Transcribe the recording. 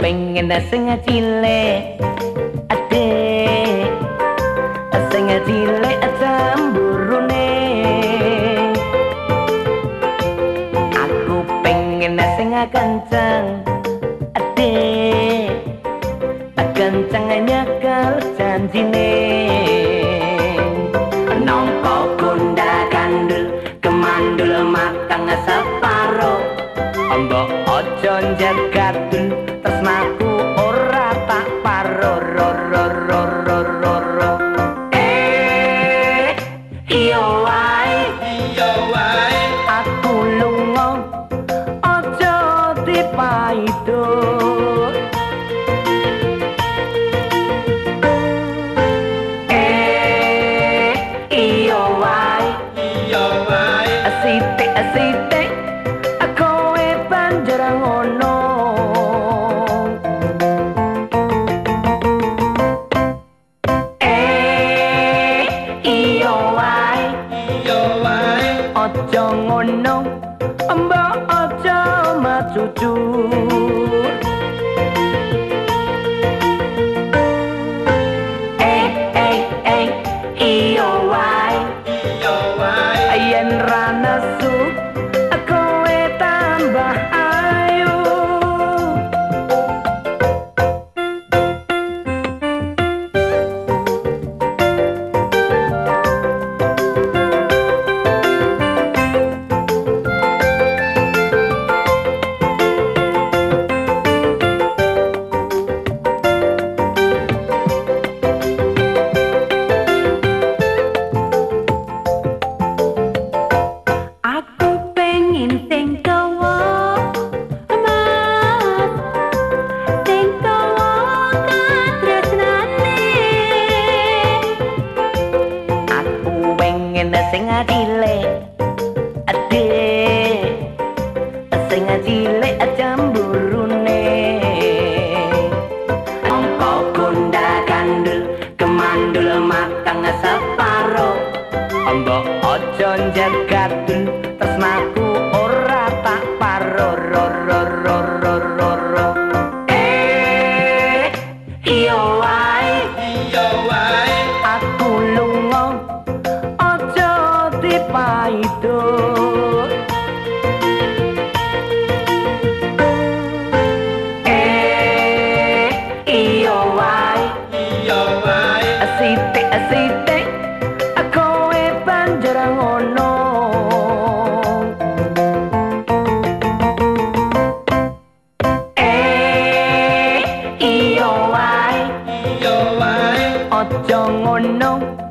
pengen aseng cile ade. Aseng cile atam burune. Aku pengen aseng kencang ade. Kencangnya kal janjine. Nongko kunda gandul kemandul matang separo Mbok ojo jaga know sing adile ade sing adile jamburune angka kunda kandul kemandul matang separo? Ambo ojo jagatun tresnaku ora tak paro. Ro ro ro ro ro ro eh iyo cho ngon nông